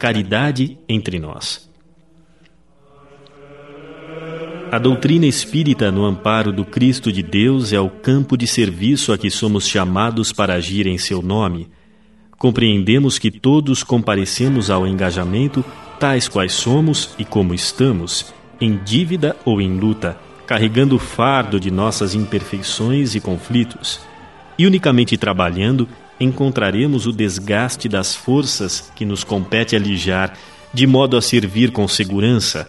caridade entre nós. A doutrina espírita, no amparo do Cristo de Deus, é o campo de serviço a que somos chamados para agir em seu nome. Compreendemos que todos comparecemos ao engajamento, tais quais somos e como estamos, em dívida ou em luta, carregando o fardo de nossas imperfeições e conflitos. E unicamente trabalhando, encontraremos o desgaste das forças que nos compete alijar, de modo a servir com segurança.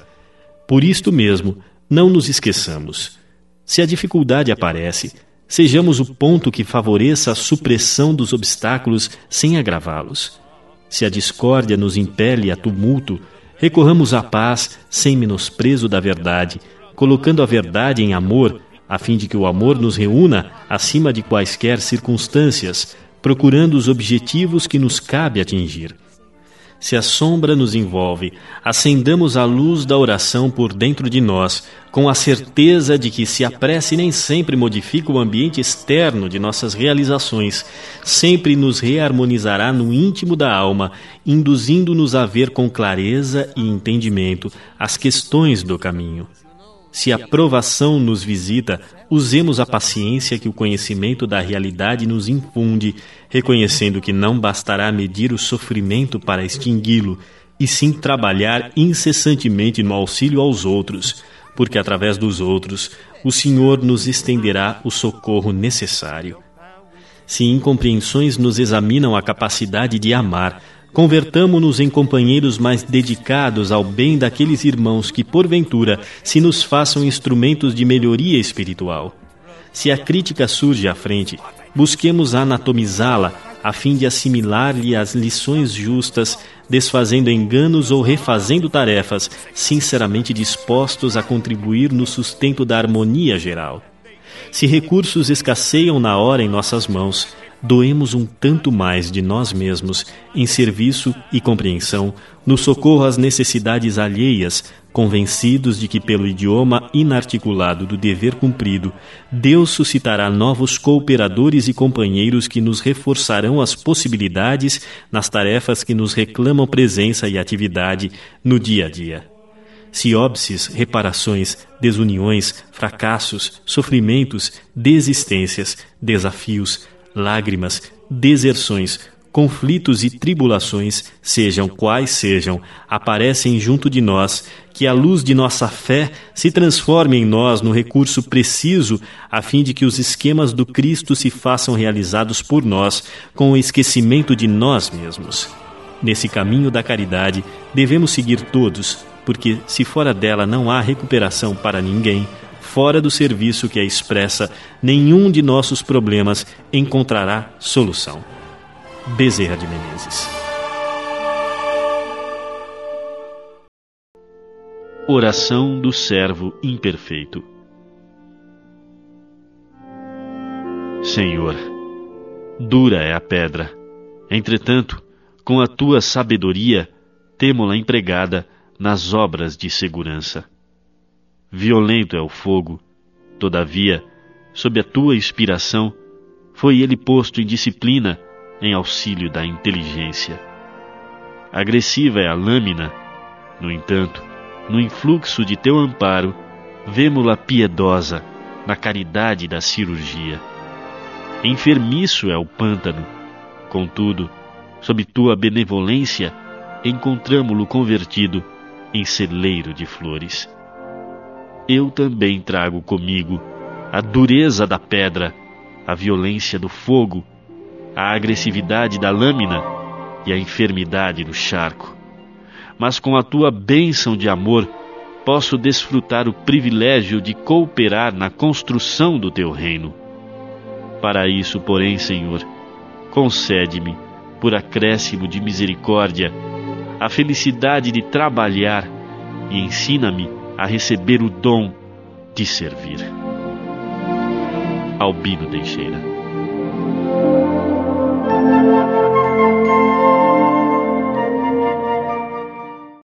Por isto mesmo, não nos esqueçamos. Se a dificuldade aparece, sejamos o ponto que favoreça a supressão dos obstáculos sem agravá-los. Se a discórdia nos impele a tumulto, recorramos à paz sem menosprezo da verdade, colocando a verdade em amor, a fim de que o amor nos reúna acima de quaisquer circunstâncias, procurando os objetivos que nos cabe atingir se a sombra nos envolve, acendamos a luz da oração por dentro de nós, com a certeza de que, se a prece nem sempre modifica o ambiente externo de nossas realizações, sempre nos reharmonizará no íntimo da alma, induzindo-nos a ver com clareza e entendimento as questões do caminho. Se a provação nos visita, usemos a paciência que o conhecimento da realidade nos infunde, reconhecendo que não bastará medir o sofrimento para extingui-lo, e sim trabalhar incessantemente no auxílio aos outros, porque através dos outros o Senhor nos estenderá o socorro necessário. Se incompreensões nos examinam a capacidade de amar, Convertamo-nos em companheiros mais dedicados ao bem daqueles irmãos que, porventura, se nos façam instrumentos de melhoria espiritual. Se a crítica surge à frente, busquemos anatomizá-la a fim de assimilar-lhe as lições justas, desfazendo enganos ou refazendo tarefas, sinceramente dispostos a contribuir no sustento da harmonia geral. Se recursos escasseiam na hora em nossas mãos, doemos um tanto mais de nós mesmos em serviço e compreensão, no socorro às necessidades alheias, convencidos de que, pelo idioma inarticulado do dever cumprido, Deus suscitará novos cooperadores e companheiros que nos reforçarão as possibilidades nas tarefas que nos reclamam presença e atividade no dia a dia. Siopses, reparações, desuniões, fracassos, sofrimentos, desistências, desafios, lágrimas, deserções, conflitos e tribulações, sejam quais sejam, aparecem junto de nós, que a luz de nossa fé se transforme em nós no recurso preciso, a fim de que os esquemas do Cristo se façam realizados por nós, com o esquecimento de nós mesmos. Nesse caminho da caridade, devemos seguir todos, porque se fora dela não há recuperação para ninguém, fora do serviço que a expressa, nenhum de nossos problemas encontrará solução. Bezerra de Menezes. Oração do servo imperfeito. Senhor, dura é a pedra, entretanto, com a tua sabedoria, temo-la empregada nas obras de segurança. Violento é o fogo, todavia, sob a tua inspiração, foi ele posto em disciplina em auxílio da inteligência. Agressiva é a lâmina, no entanto, no influxo de teu amparo, vemo-la piedosa na caridade da cirurgia. Enfermiço é o pântano, contudo, sob tua benevolência, encontramo-lo convertido em celeiro de flores eu também trago comigo a dureza da pedra, a violência do fogo, a agressividade da lâmina e a enfermidade do charco. Mas com a tua bênção de amor, posso desfrutar o privilégio de cooperar na construção do teu reino. Para isso, porém, Senhor, concede-me, por acréscimo de misericórdia, a felicidade de trabalhar e ensina-me a receber o dom de servir. Albino Teixeira